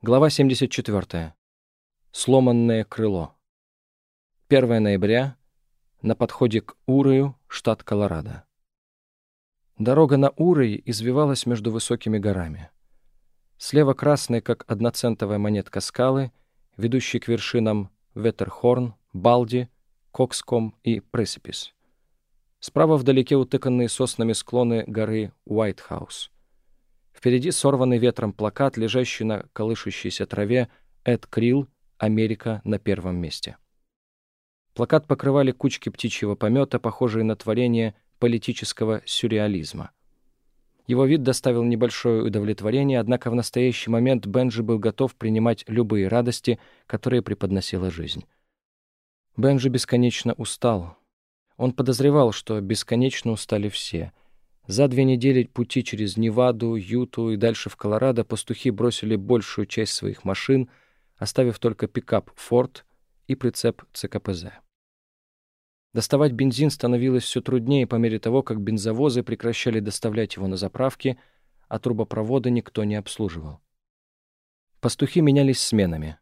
Глава 74. Сломанное крыло. 1 ноября. На подходе к Урою, штат Колорадо. Дорога на Урой извивалась между высокими горами. Слева красные, как одноцентовая монетка скалы, ведущие к вершинам Веттерхорн, Балди, Кокском и Пресипис. Справа вдалеке утыканные соснами склоны горы Уайтхаус — Впереди сорванный ветром плакат, лежащий на колышущейся траве «Эд Крилл. Америка на первом месте». Плакат покрывали кучки птичьего помета, похожие на творение политического сюрреализма. Его вид доставил небольшое удовлетворение, однако в настоящий момент Бенджи был готов принимать любые радости, которые преподносила жизнь. Бенджи бесконечно устал. Он подозревал, что бесконечно устали все — за две недели пути через Неваду, Юту и дальше в Колорадо пастухи бросили большую часть своих машин, оставив только пикап «Форд» и прицеп ЦКПЗ. Доставать бензин становилось все труднее по мере того, как бензовозы прекращали доставлять его на заправки, а трубопроводы никто не обслуживал. Пастухи менялись сменами.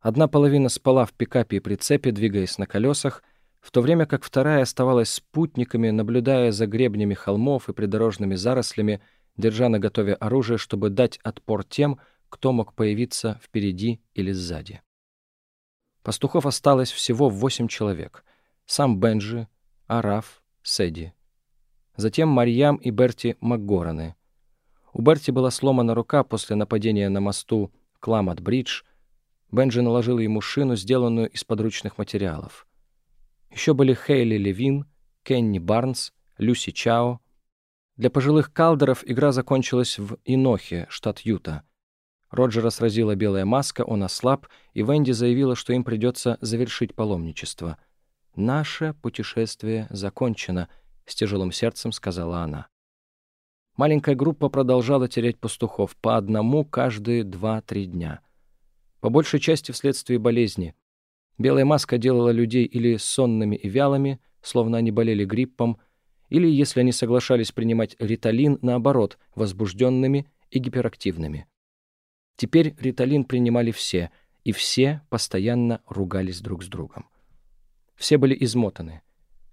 Одна половина спала в пикапе и прицепе, двигаясь на колесах, в то время как вторая оставалась спутниками, наблюдая за гребнями холмов и придорожными зарослями, держа на готове оружие, чтобы дать отпор тем, кто мог появиться впереди или сзади. Пастухов осталось всего восемь человек. Сам Бенджи, Араф, Седи. Затем Марьям и Берти МакГораны. У Берти была сломана рука после нападения на мосту Кламат-Бридж. Бенджи наложил ему шину, сделанную из подручных материалов — еще были Хейли Левин, Кенни Барнс, Люси Чао. Для пожилых калдеров игра закончилась в Инохе, штат Юта. Роджера сразила белая маска, он ослаб, и Венди заявила, что им придется завершить паломничество. «Наше путешествие закончено», — с тяжелым сердцем сказала она. Маленькая группа продолжала терять пастухов по одному каждые два-три дня. По большей части вследствие болезни — Белая маска делала людей или сонными и вялыми, словно они болели гриппом, или, если они соглашались принимать риталин, наоборот, возбужденными и гиперактивными. Теперь риталин принимали все, и все постоянно ругались друг с другом. Все были измотаны,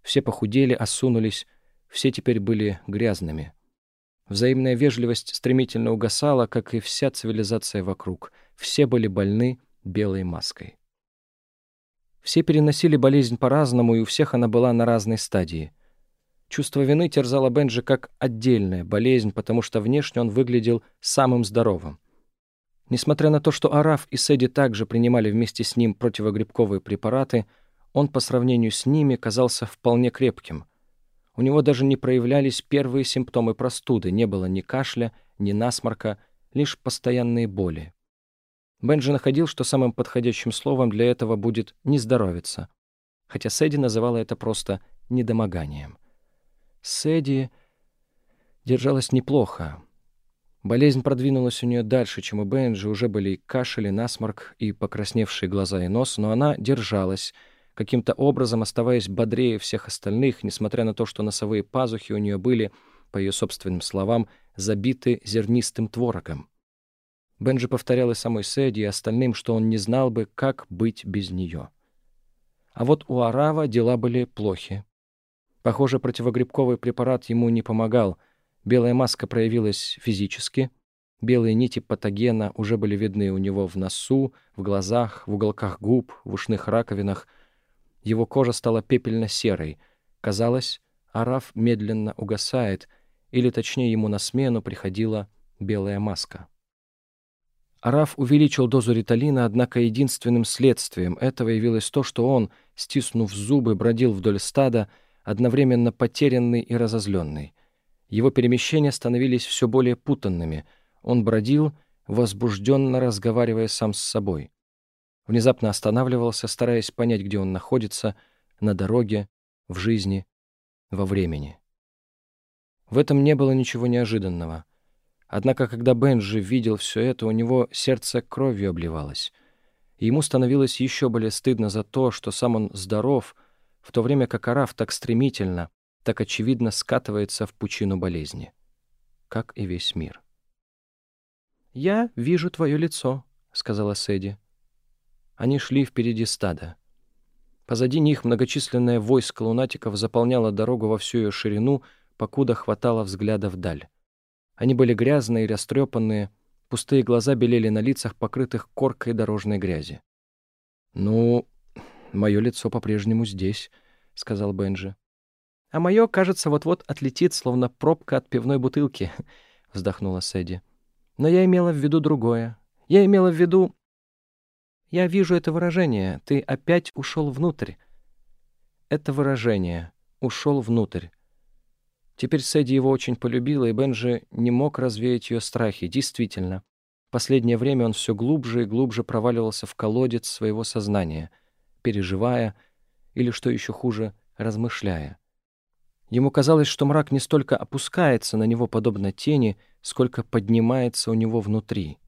все похудели, осунулись, все теперь были грязными. Взаимная вежливость стремительно угасала, как и вся цивилизация вокруг. Все были больны белой маской. Все переносили болезнь по-разному, и у всех она была на разной стадии. Чувство вины терзало Бенджи как отдельная болезнь, потому что внешне он выглядел самым здоровым. Несмотря на то, что Араф и Сэдди также принимали вместе с ним противогрибковые препараты, он по сравнению с ними казался вполне крепким. У него даже не проявлялись первые симптомы простуды, не было ни кашля, ни насморка, лишь постоянные боли. Бенджи находил, что самым подходящим словом для этого будет «не здоровиться», хотя Сэдди называла это просто недомоганием. Сэдди держалась неплохо. Болезнь продвинулась у нее дальше, чем у Бенджи, уже были и кашель, и насморк, и покрасневшие глаза и нос, но она держалась, каким-то образом оставаясь бодрее всех остальных, несмотря на то, что носовые пазухи у нее были, по ее собственным словам, забиты зернистым творогом. Бенджи повторял и самой Сэдди, и остальным, что он не знал бы, как быть без нее. А вот у Арава дела были плохи. Похоже, противогрибковый препарат ему не помогал. Белая маска проявилась физически. Белые нити патогена уже были видны у него в носу, в глазах, в уголках губ, в ушных раковинах. Его кожа стала пепельно-серой. Казалось, Араф медленно угасает, или точнее ему на смену приходила белая маска. Араф увеличил дозу риталина, однако единственным следствием этого явилось то, что он, стиснув зубы, бродил вдоль стада, одновременно потерянный и разозленный. Его перемещения становились все более путанными. Он бродил, возбужденно разговаривая сам с собой. Внезапно останавливался, стараясь понять, где он находится, на дороге, в жизни, во времени. В этом не было ничего неожиданного. Однако, когда Бенджи видел все это, у него сердце кровью обливалось. И ему становилось еще более стыдно за то, что сам он здоров, в то время как Араф так стремительно, так очевидно скатывается в пучину болезни. Как и весь мир. «Я вижу твое лицо», сказала Сэдди. Они шли впереди стада. Позади них многочисленное войско лунатиков заполняло дорогу во всю ее ширину, покуда хватало взгляда вдаль. Они были грязные и растрепанные, пустые глаза белели на лицах, покрытых коркой дорожной грязи. «Ну, мое лицо по-прежнему здесь», — сказал Бенджи. «А мое, кажется, вот-вот отлетит, словно пробка от пивной бутылки», — вздохнула Сэдди. «Но я имела в виду другое. Я имела в виду... Я вижу это выражение. Ты опять ушел внутрь. Это выражение. Ушел внутрь. Теперь Сэдди его очень полюбила, и Бенджи не мог развеять ее страхи. Действительно, последнее время он все глубже и глубже проваливался в колодец своего сознания, переживая, или, что еще хуже, размышляя. Ему казалось, что мрак не столько опускается на него подобно тени, сколько поднимается у него внутри.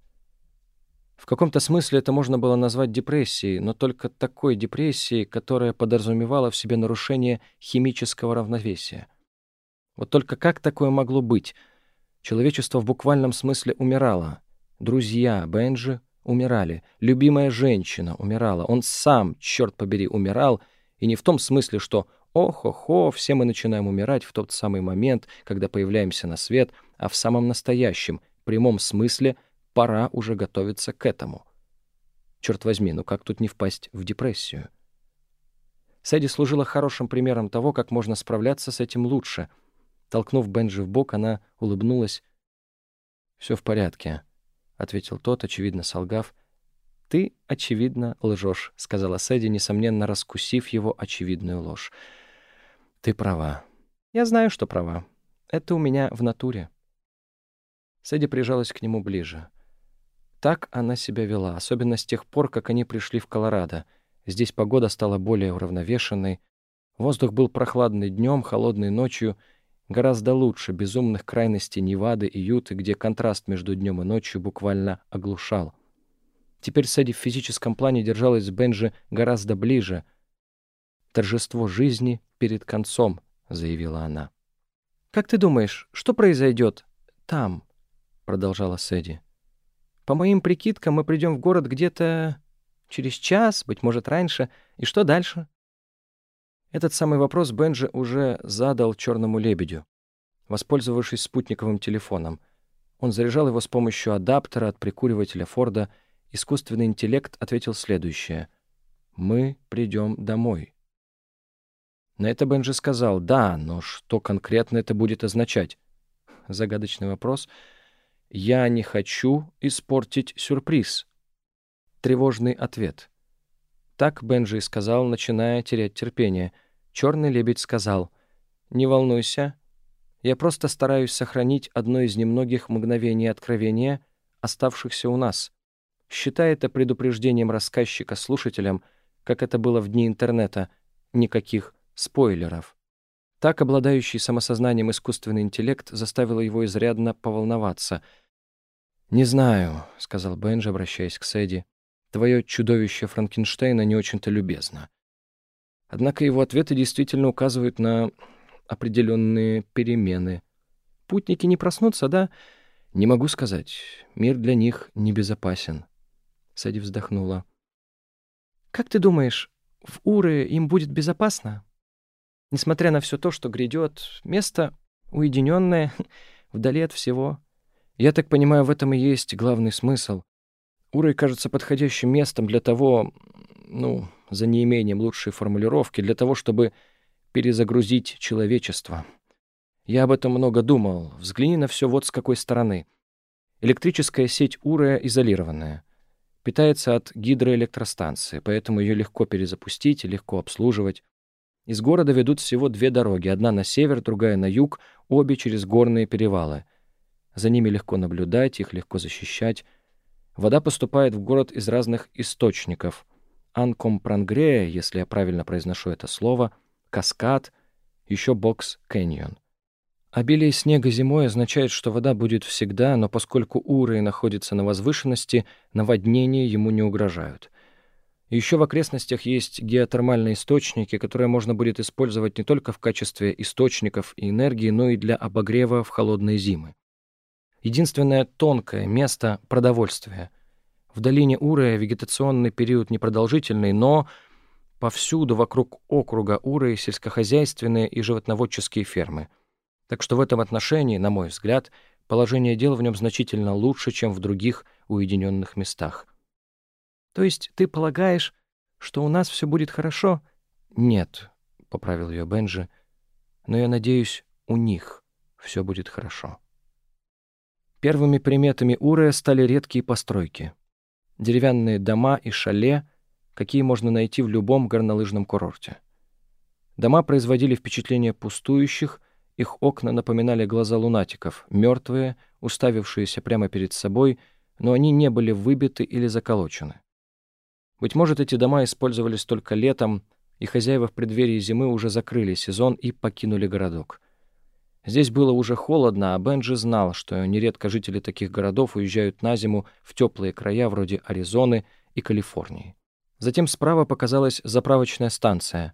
В каком-то смысле это можно было назвать депрессией, но только такой депрессией, которая подразумевала в себе нарушение химического равновесия. Вот только как такое могло быть? Человечество в буквальном смысле умирало. Друзья Бенджи умирали. Любимая женщина умирала. Он сам, черт побери, умирал. И не в том смысле, что «ох-охо, все мы начинаем умирать в тот самый момент, когда появляемся на свет», а в самом настоящем, прямом смысле – пора уже готовиться к этому. Черт возьми, ну как тут не впасть в депрессию? Сэдди служила хорошим примером того, как можно справляться с этим лучше. Толкнув Бенджи в бок, она улыбнулась. «Все в порядке», — ответил тот, очевидно солгав. «Ты, очевидно, лжешь», — сказала Сэдди, несомненно раскусив его очевидную ложь. «Ты права. Я знаю, что права. Это у меня в натуре». Сэдди прижалась к нему ближе. Так она себя вела, особенно с тех пор, как они пришли в Колорадо. Здесь погода стала более уравновешенной. Воздух был прохладный днем, холодный ночью, гораздо лучше безумных крайностей Невады и Юты, где контраст между днем и ночью буквально оглушал. Теперь Сэдди в физическом плане держалась с Бенджи гораздо ближе. «Торжество жизни перед концом», — заявила она. «Как ты думаешь, что произойдет там?» — продолжала Сэдди. По моим прикидкам, мы придем в город где-то через час, быть может, раньше. И что дальше? Этот самый вопрос Бенджи уже задал черному лебедю, воспользовавшись спутниковым телефоном. Он заряжал его с помощью адаптера от прикуривателя Форда. Искусственный интеллект ответил следующее. «Мы придем домой». На это Бенджи сказал «Да, но что конкретно это будет означать?» Загадочный вопрос — «Я не хочу испортить сюрприз». Тревожный ответ. Так Бенджи сказал, начиная терять терпение. Черный лебедь сказал, «Не волнуйся, я просто стараюсь сохранить одно из немногих мгновений откровения, оставшихся у нас. Считай это предупреждением рассказчика слушателям, как это было в дни интернета, никаких спойлеров». Так обладающий самосознанием искусственный интеллект заставил его изрядно поволноваться — «Не знаю», — сказал Бенджи, обращаясь к Сэдди. «Твое чудовище Франкенштейна не очень-то любезно». Однако его ответы действительно указывают на определенные перемены. Путники не проснутся, да? Не могу сказать. Мир для них небезопасен. Сэдди вздохнула. «Как ты думаешь, в Уры им будет безопасно? Несмотря на все то, что грядет, место уединенное, вдали от всего». Я так понимаю, в этом и есть главный смысл. Урой кажется подходящим местом для того, ну, за неимением лучшей формулировки, для того, чтобы перезагрузить человечество. Я об этом много думал. Взгляни на все вот с какой стороны. Электрическая сеть Урая изолированная. Питается от гидроэлектростанции, поэтому ее легко перезапустить легко обслуживать. Из города ведут всего две дороги, одна на север, другая на юг, обе через горные перевалы — за ними легко наблюдать, их легко защищать. Вода поступает в город из разных источников. Анкомпрангрея, если я правильно произношу это слово, каскад, еще бокс Кэньон. Обилие снега зимой означает, что вода будет всегда, но поскольку Уры находится на возвышенности, наводнения ему не угрожают. Еще в окрестностях есть геотермальные источники, которые можно будет использовать не только в качестве источников и энергии, но и для обогрева в холодные зимы. Единственное тонкое место — продовольствие. В долине Урая вегетационный период непродолжительный, но повсюду вокруг округа Уры сельскохозяйственные и животноводческие фермы. Так что в этом отношении, на мой взгляд, положение дел в нем значительно лучше, чем в других уединенных местах. То есть ты полагаешь, что у нас все будет хорошо? Нет, — поправил ее Бенджи, — но я надеюсь, у них все будет хорошо. Первыми приметами Урея стали редкие постройки. Деревянные дома и шале, какие можно найти в любом горнолыжном курорте. Дома производили впечатление пустующих, их окна напоминали глаза лунатиков, мертвые, уставившиеся прямо перед собой, но они не были выбиты или заколочены. Быть может, эти дома использовались только летом, и хозяева в преддверии зимы уже закрыли сезон и покинули городок. Здесь было уже холодно, а Бенджи знал, что нередко жители таких городов уезжают на зиму в теплые края вроде Аризоны и Калифорнии. Затем справа показалась заправочная станция,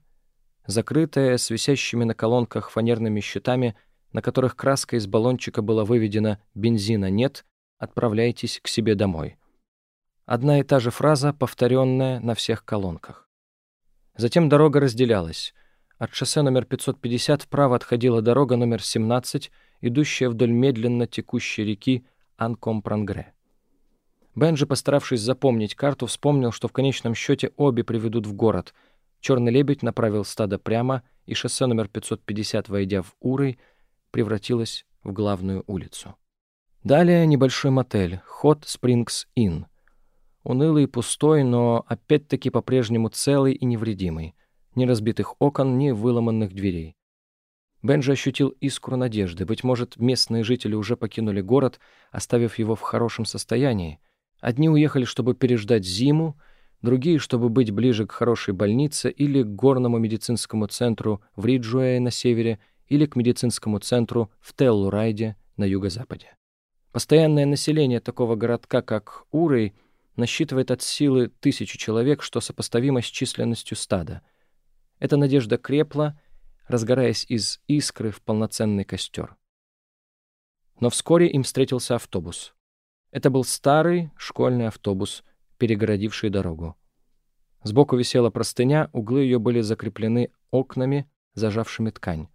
закрытая с висящими на колонках фанерными щитами, на которых краска из баллончика была выведена «бензина нет, отправляйтесь к себе домой». Одна и та же фраза, повторенная на всех колонках. Затем дорога разделялась — от шоссе номер 550 вправо отходила дорога номер 17, идущая вдоль медленно текущей реки Анкомпрангре. Бенджи, постаравшись запомнить карту, вспомнил, что в конечном счете обе приведут в город. Черный лебедь направил стадо прямо, и шоссе номер 550, войдя в Урой, превратилось в главную улицу. Далее небольшой мотель, Hot Springs Inn. Унылый и пустой, но опять-таки по-прежнему целый и невредимый ни разбитых окон, ни выломанных дверей. Бенджи ощутил искру надежды. Быть может, местные жители уже покинули город, оставив его в хорошем состоянии. Одни уехали, чтобы переждать зиму, другие, чтобы быть ближе к хорошей больнице или к горному медицинскому центру в Риджуэе на севере или к медицинскому центру в Теллурайде на юго-западе. Постоянное население такого городка, как Урей, насчитывает от силы тысячу человек, что сопоставимо с численностью стада — эта надежда крепла, разгораясь из искры в полноценный костер. Но вскоре им встретился автобус. Это был старый школьный автобус, перегородивший дорогу. Сбоку висела простыня, углы ее были закреплены окнами, зажавшими ткань.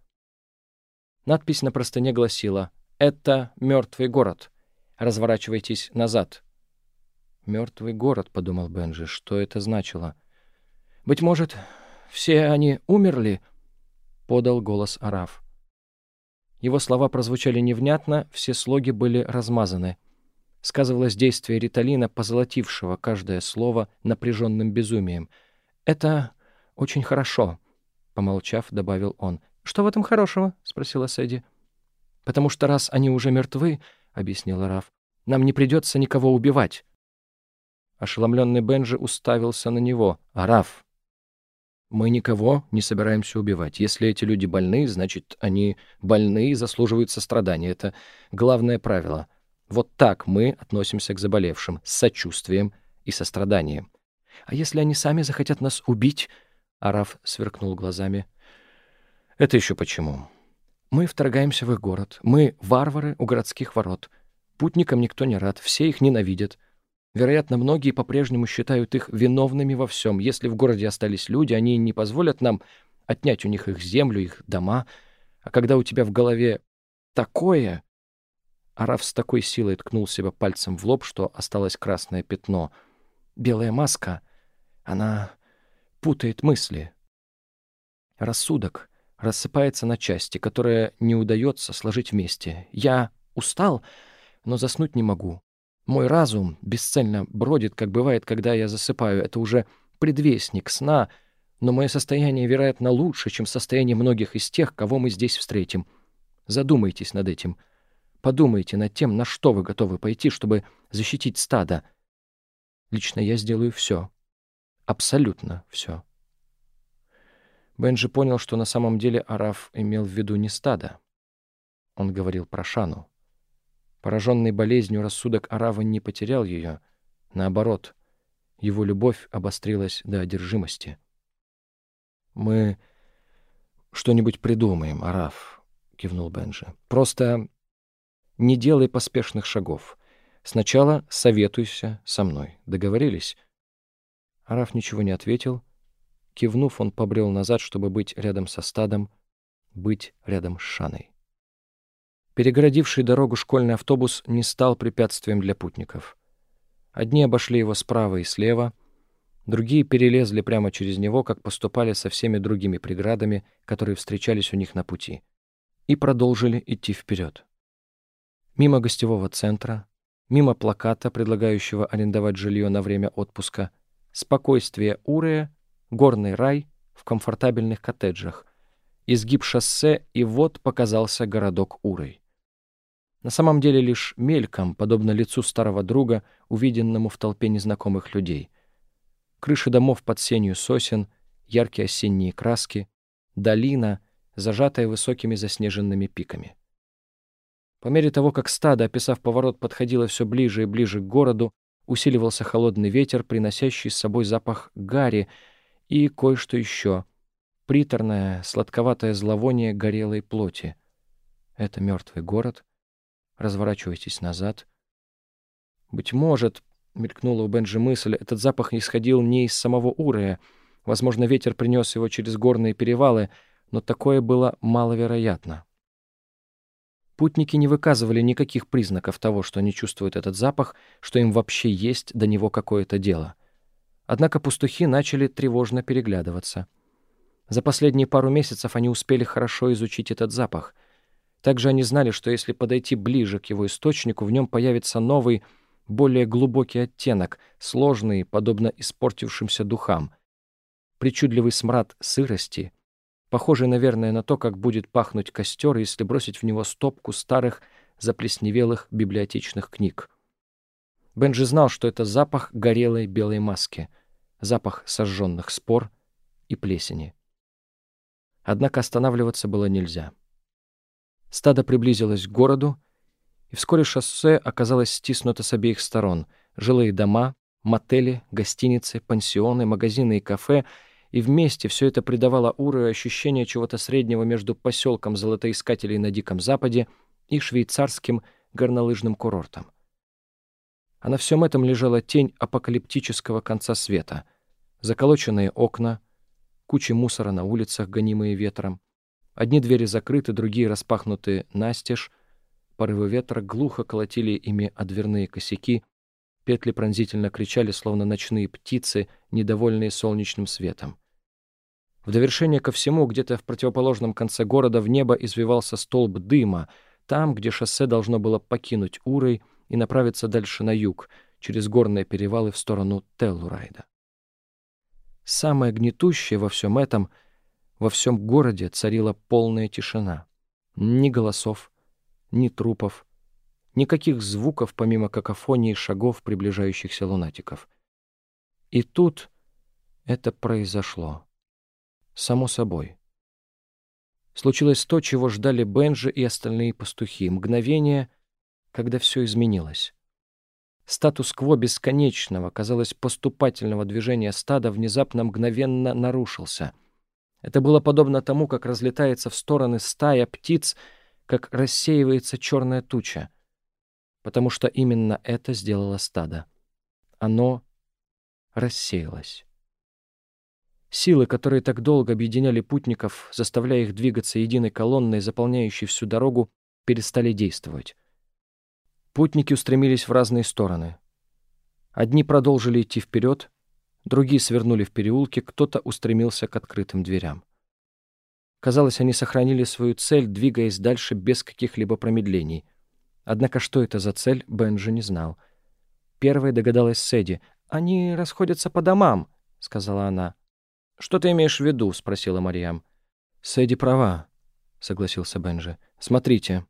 Надпись на простыне гласила «Это мертвый город. Разворачивайтесь назад». «Мертвый город», — подумал Бенджи, — что это значило? «Быть может, все они умерли?» — подал голос Араф. Его слова прозвучали невнятно, все слоги были размазаны. Сказывалось действие риталина, позолотившего каждое слово напряженным безумием. «Это очень хорошо», — помолчав, добавил он. «Что в этом хорошего?» — спросила Сэдди. «Потому что раз они уже мертвы», — объяснил Араф, — «нам не придется никого убивать». Ошеломленный Бенджи уставился на него. «Араф, мы никого не собираемся убивать. Если эти люди больны, значит, они больны и заслуживают сострадания. Это главное правило. Вот так мы относимся к заболевшим, с сочувствием и состраданием. А если они сами захотят нас убить? Араф сверкнул глазами. Это еще почему? Мы вторгаемся в их город. Мы варвары у городских ворот. Путникам никто не рад, все их ненавидят. Вероятно, многие по-прежнему считают их виновными во всем. Если в городе остались люди, они не позволят нам отнять у них их землю, их дома. А когда у тебя в голове такое... Араф с такой силой ткнул себя пальцем в лоб, что осталось красное пятно. Белая маска, она путает мысли. Рассудок рассыпается на части, которые не удается сложить вместе. Я устал, но заснуть не могу. Мой разум бесцельно бродит, как бывает, когда я засыпаю. Это уже предвестник сна, но мое состояние, вероятно, лучше, чем состояние многих из тех, кого мы здесь встретим. Задумайтесь над этим. Подумайте над тем, на что вы готовы пойти, чтобы защитить стадо. Лично я сделаю все. Абсолютно все. Бенджи понял, что на самом деле Араф имел в виду не стадо. Он говорил про Шану. Пораженный болезнью рассудок Арава не потерял ее. Наоборот, его любовь обострилась до одержимости. «Мы что-нибудь придумаем, Араф», — кивнул Бенджи. «Просто не делай поспешных шагов. Сначала советуйся со мной. Договорились?» Араф ничего не ответил. Кивнув, он побрел назад, чтобы быть рядом со стадом, быть рядом с Шаной. Перегородивший дорогу школьный автобус не стал препятствием для путников. Одни обошли его справа и слева, другие перелезли прямо через него, как поступали со всеми другими преградами, которые встречались у них на пути, и продолжили идти вперед. Мимо гостевого центра, мимо плаката, предлагающего арендовать жилье на время отпуска, спокойствие Урея, горный рай в комфортабельных коттеджах, изгиб шоссе, и вот показался городок Урой. На самом деле лишь мельком, подобно лицу старого друга, увиденному в толпе незнакомых людей. Крыши домов под сенью сосен, яркие осенние краски, долина, зажатая высокими заснеженными пиками. По мере того, как стадо, описав поворот, подходило все ближе и ближе к городу, усиливался холодный ветер, приносящий с собой запах гари и кое-что еще — приторное, сладковатое зловоние горелой плоти. Это мертвый город — разворачивайтесь назад. Быть может, мелькнула у Бенджи мысль, этот запах исходил не из самого Урея. Возможно, ветер принес его через горные перевалы, но такое было маловероятно. Путники не выказывали никаких признаков того, что они чувствуют этот запах, что им вообще есть до него какое-то дело. Однако пастухи начали тревожно переглядываться. За последние пару месяцев они успели хорошо изучить этот запах. Также они знали, что если подойти ближе к его источнику, в нем появится новый, более глубокий оттенок, сложный, подобно испортившимся духам. Причудливый смрад сырости, похожий, наверное, на то, как будет пахнуть костер, если бросить в него стопку старых, заплесневелых библиотечных книг. Бенджи знал, что это запах горелой белой маски, запах сожженных спор и плесени. Однако останавливаться было нельзя. Стадо приблизилось к городу, и вскоре шоссе оказалось стиснуто с обеих сторон. Жилые дома, мотели, гостиницы, пансионы, магазины и кафе, и вместе все это придавало Уру ощущение чего-то среднего между поселком золотоискателей на Диком Западе и швейцарским горнолыжным курортом. А на всем этом лежала тень апокалиптического конца света. Заколоченные окна, кучи мусора на улицах, гонимые ветром, Одни двери закрыты, другие распахнуты настежь. Порывы ветра глухо колотили ими о дверные косяки. Петли пронзительно кричали, словно ночные птицы, недовольные солнечным светом. В довершение ко всему, где-то в противоположном конце города в небо извивался столб дыма, там, где шоссе должно было покинуть Урой и направиться дальше на юг, через горные перевалы в сторону Теллурайда. Самое гнетущее во всем этом — во всем городе царила полная тишина. Ни голосов, ни трупов, никаких звуков, помимо какофонии шагов приближающихся лунатиков. И тут это произошло. Само собой. Случилось то, чего ждали Бенджи и остальные пастухи. Мгновение, когда все изменилось. Статус-кво бесконечного, казалось, поступательного движения стада внезапно мгновенно нарушился — это было подобно тому, как разлетается в стороны стая птиц, как рассеивается черная туча. Потому что именно это сделало стадо. Оно рассеялось. Силы, которые так долго объединяли путников, заставляя их двигаться единой колонной, заполняющей всю дорогу, перестали действовать. Путники устремились в разные стороны. Одни продолжили идти вперед, Другие свернули в переулке, кто-то устремился к открытым дверям. Казалось, они сохранили свою цель, двигаясь дальше без каких-либо промедлений. Однако что это за цель, Бенджи не знал. Первой догадалась Сэдди. «Они расходятся по домам», — сказала она. «Что ты имеешь в виду?» — спросила Мариам. «Сэдди права», — согласился Бенджи. «Смотрите,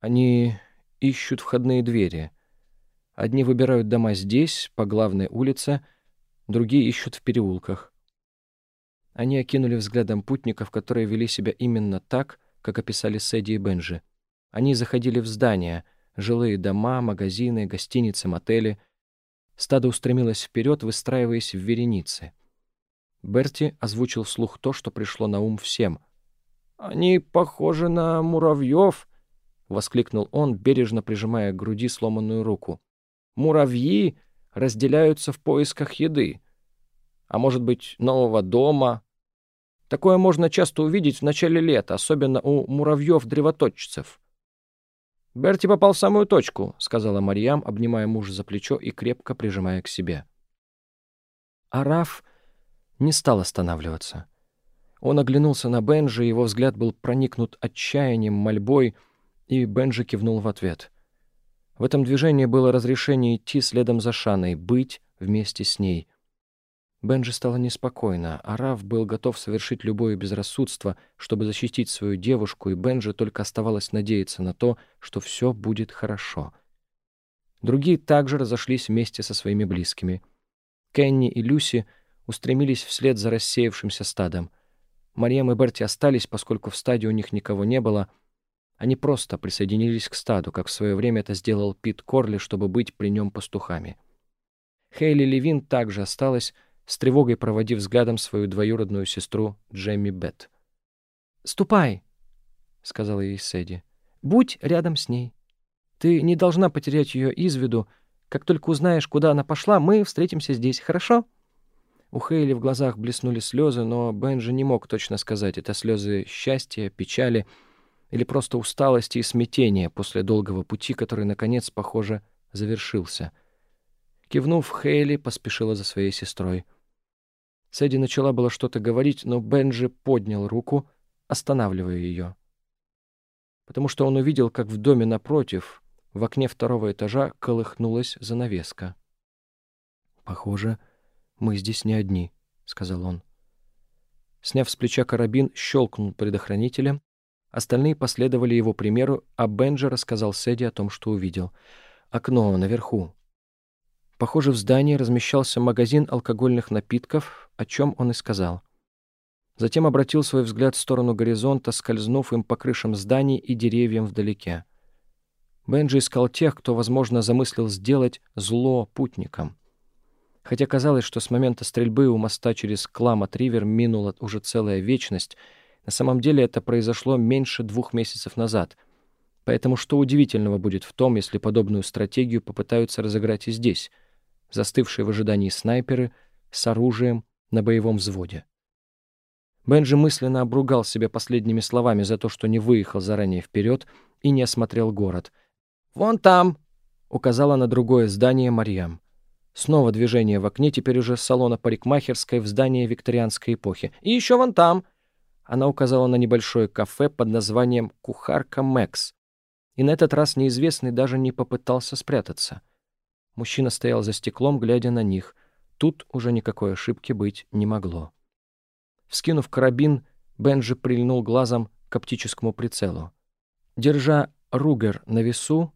они ищут входные двери. Одни выбирают дома здесь, по главной улице, — другие ищут в переулках. Они окинули взглядом путников, которые вели себя именно так, как описали Сэдди и Бенджи. Они заходили в здания, жилые дома, магазины, гостиницы, мотели. Стадо устремилось вперед, выстраиваясь в вереницы. Берти озвучил вслух то, что пришло на ум всем. «Они похожи на муравьев!» — воскликнул он, бережно прижимая к груди сломанную руку. муравьи разделяются в поисках еды. А может быть, нового дома. Такое можно часто увидеть в начале лета, особенно у муравьев-древоточцев. «Берти попал в самую точку», — сказала Марьям, обнимая мужа за плечо и крепко прижимая к себе. Араф не стал останавливаться. Он оглянулся на Бенжи, его взгляд был проникнут отчаянием, мольбой, и Бенжи кивнул в ответ. В этом движении было разрешение идти следом за Шаной, быть вместе с ней. Бенжи стало неспокойно. Араф был готов совершить любое безрассудство, чтобы защитить свою девушку, и Бенжи только оставалось надеяться на то, что все будет хорошо. Другие также разошлись вместе со своими близкими. Кенни и Люси устремились вслед за рассеявшимся стадом. Марьям и Берти остались, поскольку в стаде у них никого не было. Они просто присоединились к стаду, как в свое время это сделал Пит Корли, чтобы быть при нем пастухами. Хейли Левин также осталась, с тревогой проводив взглядом свою двоюродную сестру Джемми Бет. «Ступай», — сказала ей Сэдди. «Будь рядом с ней. Ты не должна потерять ее из виду. Как только узнаешь, куда она пошла, мы встретимся здесь, хорошо?» У Хейли в глазах блеснули слезы, но Бенджи не мог точно сказать, это слезы счастья, печали или просто усталости и смятения после долгого пути, который, наконец, похоже, завершился. Кивнув, Хейли поспешила за своей сестрой. Сэдди начала было что-то говорить, но Бенджи поднял руку, останавливая ее. Потому что он увидел, как в доме напротив, в окне второго этажа, колыхнулась занавеска. «Похоже, мы здесь не одни», — сказал он. Сняв с плеча карабин, щелкнул предохранителем. Остальные последовали его примеру, а Бенджи рассказал Сэдди о том, что увидел. Окно наверху. Похоже, в здании размещался магазин алкогольных напитков, о чем он и сказал. Затем обратил свой взгляд в сторону горизонта, скользнув им по крышам зданий и деревьям вдалеке. Бенджи искал тех, кто, возможно, замыслил сделать зло путникам. Хотя казалось, что с момента стрельбы у моста через Кламат-Ривер минула уже целая вечность, на самом деле это произошло меньше двух месяцев назад. Поэтому что удивительного будет в том, если подобную стратегию попытаются разыграть и здесь, застывшие в ожидании снайперы с оружием на боевом взводе. Бенджи мысленно обругал себя последними словами за то, что не выехал заранее вперед и не осмотрел город. «Вон там!» — указала на другое здание Марьям. Снова движение в окне, теперь уже с салона парикмахерской в здании викторианской эпохи. «И еще вон там!» Она указала на небольшое кафе под названием «Кухарка Мэкс». И на этот раз неизвестный даже не попытался спрятаться. Мужчина стоял за стеклом, глядя на них. Тут уже никакой ошибки быть не могло. Вскинув карабин, Бенджи прильнул глазом к оптическому прицелу. Держа Ругер на весу,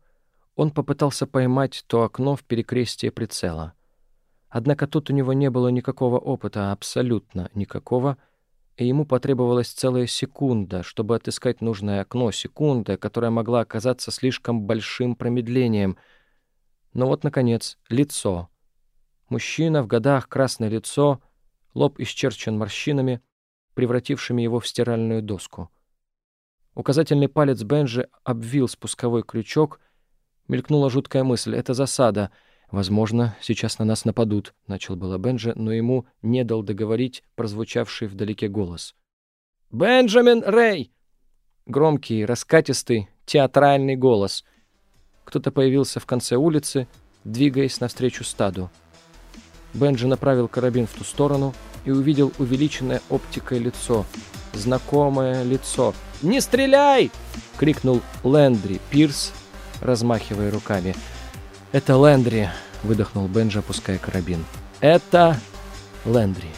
он попытался поймать то окно в перекрестии прицела. Однако тут у него не было никакого опыта, абсолютно никакого, и ему потребовалась целая секунда, чтобы отыскать нужное окно, секунда, которая могла оказаться слишком большим промедлением. Но вот, наконец, лицо. Мужчина в годах, красное лицо, лоб исчерчен морщинами, превратившими его в стиральную доску. Указательный палец Бенджи обвил спусковой крючок — Мелькнула жуткая мысль. Это засада. Возможно, сейчас на нас нападут, начал было Бенджи, но ему не дал договорить прозвучавший вдалеке голос. Бенджамин Рэй! Громкий, раскатистый, театральный голос. Кто-то появился в конце улицы, двигаясь навстречу стаду. Бенджи направил карабин в ту сторону и увидел увеличенное оптикой лицо. Знакомое лицо. «Не стреляй!» — крикнул Лэндри Пирс, размахивая руками. «Это Лэндри», — выдохнул Бенджи, опуская карабин. «Это Лэндри».